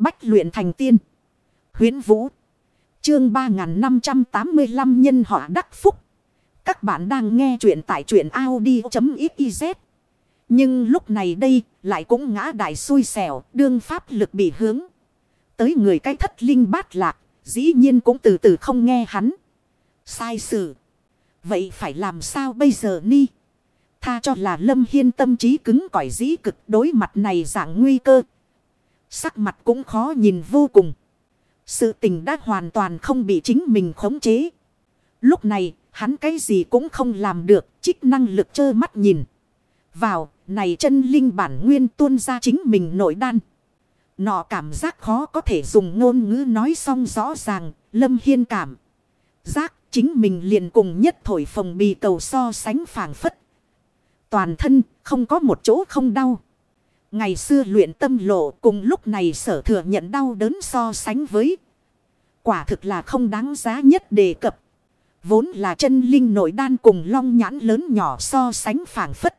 Bách luyện thành tiên. Huyến Vũ. Chương 3585 nhân họa đắc phúc. Các bạn đang nghe truyện tại truyện Audi.xyz. Nhưng lúc này đây lại cũng ngã đại xui xẻo, đương pháp lực bị hướng. Tới người cái thất linh bát lạc, dĩ nhiên cũng từ từ không nghe hắn. Sai sự. Vậy phải làm sao bây giờ ni? Tha cho là lâm hiên tâm trí cứng cỏi dĩ cực đối mặt này dạng nguy cơ. Sắc mặt cũng khó nhìn vô cùng. Sự tình đã hoàn toàn không bị chính mình khống chế. Lúc này, hắn cái gì cũng không làm được, trích năng lực trơ mắt nhìn. Vào, này chân linh bản nguyên tuôn ra chính mình nội đan. Nọ cảm giác khó có thể dùng ngôn ngữ nói xong rõ ràng, lâm hiên cảm. Giác chính mình liền cùng nhất thổi phòng bì cầu so sánh phảng phất. Toàn thân không có một chỗ không đau. Ngày xưa luyện tâm lộ cùng lúc này sở thừa nhận đau đớn so sánh với. Quả thực là không đáng giá nhất đề cập. Vốn là chân linh nội đan cùng long nhãn lớn nhỏ so sánh phảng phất.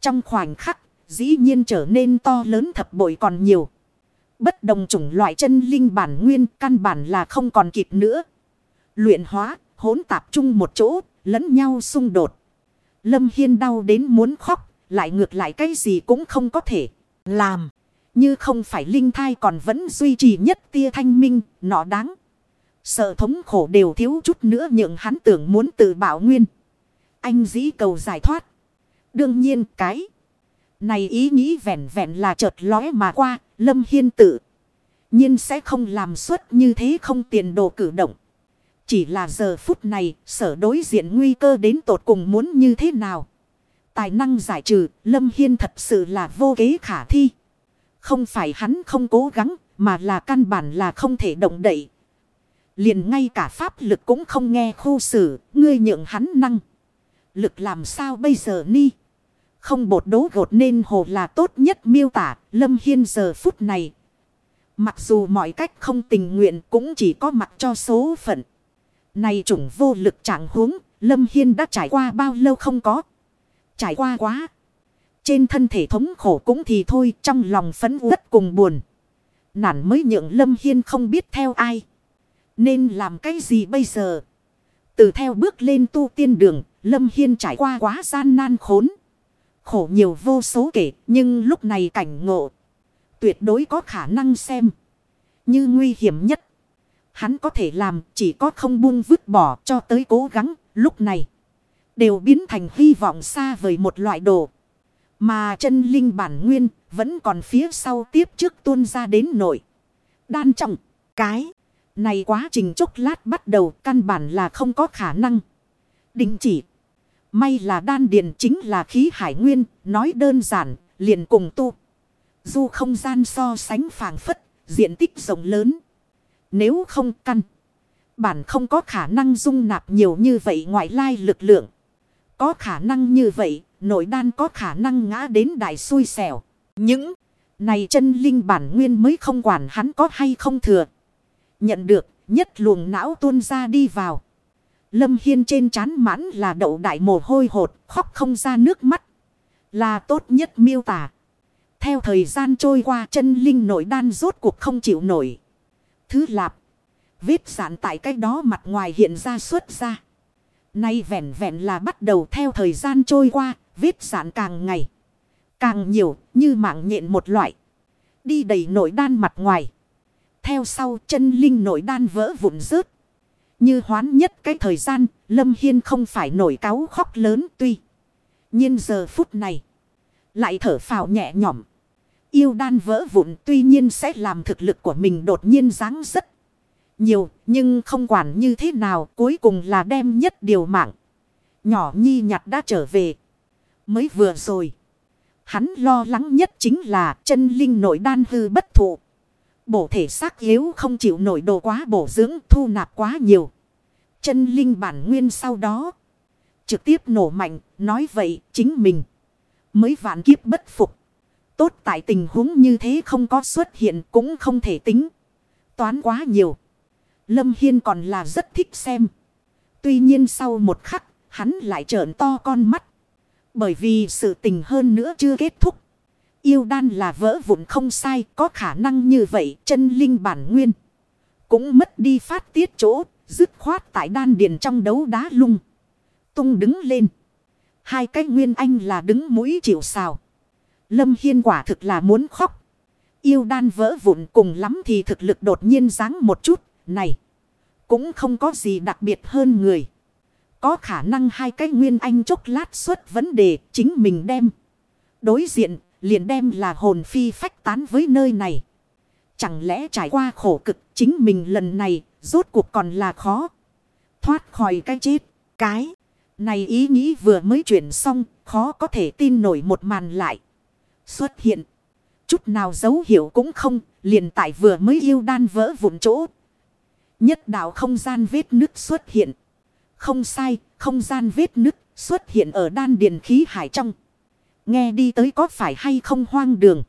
Trong khoảnh khắc, dĩ nhiên trở nên to lớn thập bội còn nhiều. Bất đồng chủng loại chân linh bản nguyên căn bản là không còn kịp nữa. Luyện hóa, hỗn tạp chung một chỗ, lẫn nhau xung đột. Lâm Hiên đau đến muốn khóc, lại ngược lại cái gì cũng không có thể làm. Như không phải linh thai còn vẫn duy trì nhất tia thanh minh, nó đáng. Sợ thống khổ đều thiếu chút nữa nhượng hắn tưởng muốn tự bảo nguyên. Anh dĩ cầu giải thoát. Đương nhiên cái này ý nghĩ vẹn vẹn là chợt lóe mà qua, Lâm Hiên tự nhiên sẽ không làm suất như thế không tiền đồ cử động. Chỉ là giờ phút này, sở đối diện nguy cơ đến tột cùng muốn như thế nào. Tài năng giải trừ, Lâm Hiên thật sự là vô kế khả thi. Không phải hắn không cố gắng, mà là căn bản là không thể động đậy. Liền ngay cả pháp lực cũng không nghe khu xử, ngươi nhượng hắn năng. Lực làm sao bây giờ ni? Không bột đố gột nên hồ là tốt nhất miêu tả, Lâm Hiên giờ phút này. Mặc dù mọi cách không tình nguyện cũng chỉ có mặt cho số phận. Này chủng vô lực trạng huống, Lâm Hiên đã trải qua bao lâu không có. Trải qua quá. Trên thân thể thống khổ cũng thì thôi, trong lòng phấn uất cùng buồn. Nản mới nhượng Lâm Hiên không biết theo ai. Nên làm cái gì bây giờ? Từ theo bước lên tu tiên đường, Lâm Hiên trải qua quá gian nan khốn. Khổ nhiều vô số kể, nhưng lúc này cảnh ngộ. Tuyệt đối có khả năng xem. Như nguy hiểm nhất. Hắn có thể làm chỉ có không buông vứt bỏ cho tới cố gắng lúc này. Đều biến thành hy vọng xa vời một loại đồ. Mà chân linh bản nguyên vẫn còn phía sau tiếp trước tuôn ra đến nội. Đan trọng, cái. Này quá trình chốc lát bắt đầu căn bản là không có khả năng. Đình chỉ. May là đan điền chính là khí hải nguyên. Nói đơn giản, liền cùng tu. Dù không gian so sánh phảng phất. Diện tích rộng lớn. Nếu không căn. Bản không có khả năng dung nạp nhiều như vậy ngoại lai lực lượng. Có khả năng như vậy. Nội đan có khả năng ngã đến đại xui xẻo. Những này chân linh bản nguyên mới không quản hắn có hay không thừa. Nhận được, nhất luồng não tuôn ra đi vào. Lâm Hiên trên chán mãn là đậu đại mồ hôi hột, khóc không ra nước mắt. Là tốt nhất miêu tả. Theo thời gian trôi qua chân linh nội đan rốt cuộc không chịu nổi. Thứ lạp. Vết sản tại cái đó mặt ngoài hiện ra xuất ra. Nay vẹn vẹn là bắt đầu theo thời gian trôi qua. Vết sản càng ngày. Càng nhiều như mạng nhện một loại. Đi đầy nội đan mặt ngoài. Theo sau chân linh nội đan vỡ vụn rớt. Như hoán nhất cái thời gian. Lâm Hiên không phải nổi cáo khóc lớn tuy. nhiên giờ phút này. Lại thở phào nhẹ nhõm. Yêu đan vỡ vụn tuy nhiên sẽ làm thực lực của mình đột nhiên ráng rất nhiều. Nhưng không quản như thế nào, cuối cùng là đem nhất điều mạng. Nhỏ nhi nhặt đã trở về. Mới vừa rồi. Hắn lo lắng nhất chính là chân linh nội đan hư bất thụ. Bổ thể xác yếu không chịu nổi đồ quá bổ dưỡng, thu nạp quá nhiều. Chân linh bản nguyên sau đó. Trực tiếp nổ mạnh. Nói vậy chính mình. Mới vạn kiếp bất phục. Tốt tại tình huống như thế không có xuất hiện cũng không thể tính. Toán quá nhiều. Lâm Hiên còn là rất thích xem. Tuy nhiên sau một khắc, hắn lại trợn to con mắt. Bởi vì sự tình hơn nữa chưa kết thúc. Yêu đan là vỡ vụn không sai, có khả năng như vậy, chân linh bản nguyên. Cũng mất đi phát tiết chỗ, dứt khoát tại đan điền trong đấu đá lung. Tung đứng lên. Hai cái nguyên anh là đứng mũi chịu sào. Lâm Hiên quả thực là muốn khóc. Yêu đan vỡ vụn cùng lắm thì thực lực đột nhiên ráng một chút. Này, cũng không có gì đặc biệt hơn người. Có khả năng hai cái nguyên anh chốc lát xuất vấn đề chính mình đem. Đối diện liền đem là hồn phi phách tán với nơi này. Chẳng lẽ trải qua khổ cực chính mình lần này rốt cuộc còn là khó. Thoát khỏi cái chết. Cái này ý nghĩ vừa mới chuyển xong khó có thể tin nổi một màn lại. Xuất hiện. Chút nào dấu hiệu cũng không liền tại vừa mới yêu đan vỡ vụn chỗ. Nhất đạo không gian vết nứt xuất hiện. Không sai, không gian vết nứt xuất hiện ở đan điền khí hải trong. Nghe đi tới có phải hay không hoang đường.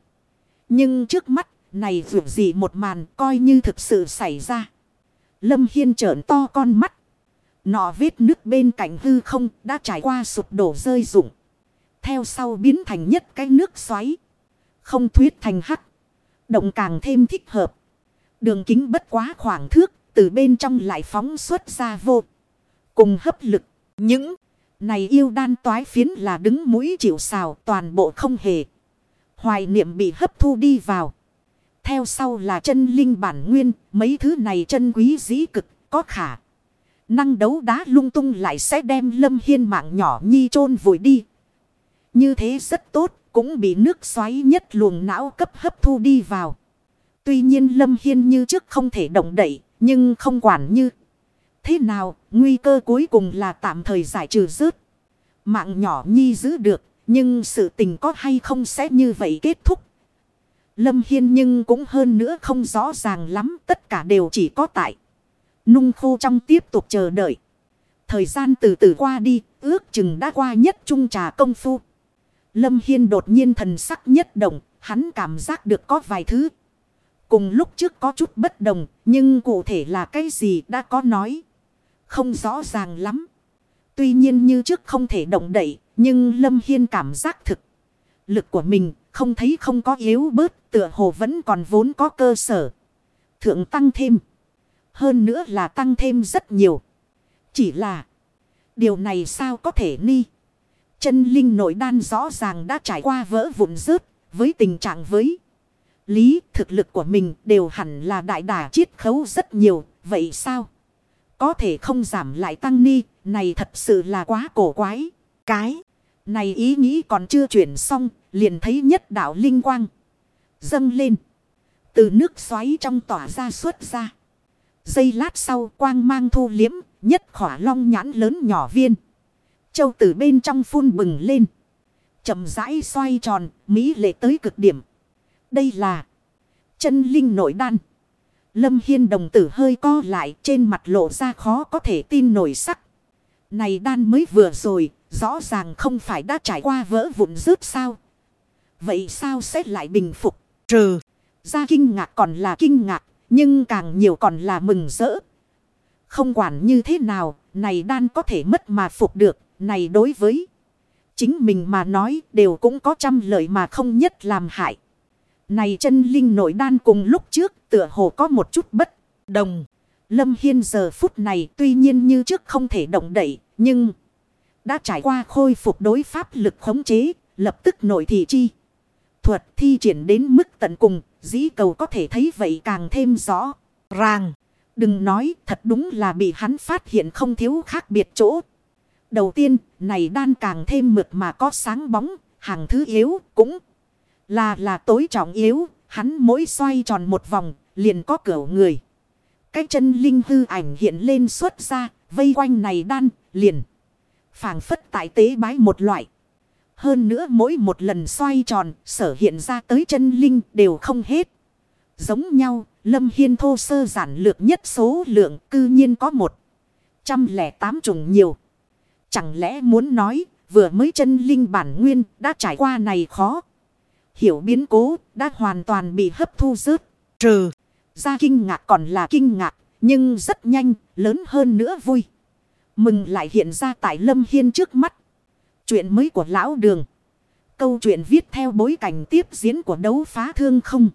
Nhưng trước mắt này vượt gì một màn coi như thực sự xảy ra. Lâm Hiên trởn to con mắt. Nọ vết nước bên cạnh hư không đã trải qua sụp đổ rơi rụng. Theo sau biến thành nhất cái nước xoáy. Không thuyết thành hắc. Động càng thêm thích hợp. Đường kính bất quá khoảng thước. Từ bên trong lại phóng xuất ra vô. Cùng hấp lực. Những này yêu đan toái phiến là đứng mũi chịu xào toàn bộ không hề. Hoài niệm bị hấp thu đi vào. Theo sau là chân linh bản nguyên, mấy thứ này chân quý dĩ cực, có khả. Năng đấu đá lung tung lại sẽ đem lâm hiên mạng nhỏ nhi chôn vùi đi. Như thế rất tốt, cũng bị nước xoáy nhất luồng não cấp hấp thu đi vào. Tuy nhiên lâm hiên như trước không thể động đậy, nhưng không quản như. Thế nào, nguy cơ cuối cùng là tạm thời giải trừ rớt. Mạng nhỏ nhi giữ được, nhưng sự tình có hay không sẽ như vậy kết thúc. Lâm Hiên nhưng cũng hơn nữa không rõ ràng lắm, tất cả đều chỉ có tại. Nung khô trong tiếp tục chờ đợi. Thời gian từ từ qua đi, ước chừng đã qua nhất trung trà công phu. Lâm Hiên đột nhiên thần sắc nhất động, hắn cảm giác được có vài thứ. Cùng lúc trước có chút bất đồng, nhưng cụ thể là cái gì đã có nói. Không rõ ràng lắm. Tuy nhiên như trước không thể động đậy, nhưng Lâm Hiên cảm giác thực. Lực của mình không thấy không có yếu bớt, tựa hồ vẫn còn vốn có cơ sở. Thượng tăng thêm. Hơn nữa là tăng thêm rất nhiều. Chỉ là điều này sao có thể ni. Chân linh nội đan rõ ràng đã trải qua vỡ vụn rớt với tình trạng với. Lý thực lực của mình đều hẳn là đại đả chiết khấu rất nhiều. Vậy sao? Có thể không giảm lại tăng ni. Này thật sự là quá cổ quái. Cái này ý nghĩ còn chưa chuyển xong. Liền thấy nhất đạo linh quang. Dâng lên. Từ nước xoáy trong tỏa ra xuất ra. Giây lát sau quang mang thu liếm. Nhất khỏa long nhãn lớn nhỏ viên. Châu từ bên trong phun bừng lên. chậm rãi xoay tròn. Mỹ lệ tới cực điểm. Đây là chân linh nội đan. Lâm Hiên đồng tử hơi co lại trên mặt lộ ra khó có thể tin nổi sắc. Này đan mới vừa rồi, rõ ràng không phải đã trải qua vỡ vụn rớt sao. Vậy sao sẽ lại bình phục? Trừ, ra kinh ngạc còn là kinh ngạc, nhưng càng nhiều còn là mừng rỡ. Không quản như thế nào, này đan có thể mất mà phục được, này đối với chính mình mà nói đều cũng có trăm lợi mà không nhất làm hại. Này chân linh nội đan cùng lúc trước tựa hồ có một chút bất đồng. Lâm Hiên giờ phút này tuy nhiên như trước không thể động đậy, nhưng đã trải qua khôi phục đối pháp lực khống chế, lập tức nội thị chi. Thuật thi triển đến mức tận cùng, dĩ cầu có thể thấy vậy càng thêm rõ, ràng. Đừng nói, thật đúng là bị hắn phát hiện không thiếu khác biệt chỗ. Đầu tiên, này đan càng thêm mượt mà có sáng bóng, hàng thứ yếu cũng là là tối trọng yếu, hắn mỗi xoay tròn một vòng, liền có cửa người. Cái chân linh hư ảnh hiện lên xuất ra, vây quanh này đan, liền. phảng phất tại tế bái một loại. Hơn nữa mỗi một lần xoay tròn, sở hiện ra tới chân linh đều không hết. Giống nhau, Lâm Hiên thô sơ giản lược nhất số lượng cư nhiên có một trăm lẻ tám trùng nhiều. Chẳng lẽ muốn nói, vừa mới chân linh bản nguyên đã trải qua này khó. Hiểu biến cố đã hoàn toàn bị hấp thu rớt. Trừ, ra kinh ngạc còn là kinh ngạc. Nhưng rất nhanh, lớn hơn nữa vui. Mừng lại hiện ra tại Lâm Hiên trước mắt. Chuyện mới của lão đường. Câu chuyện viết theo bối cảnh tiếp diễn của đấu phá thương không.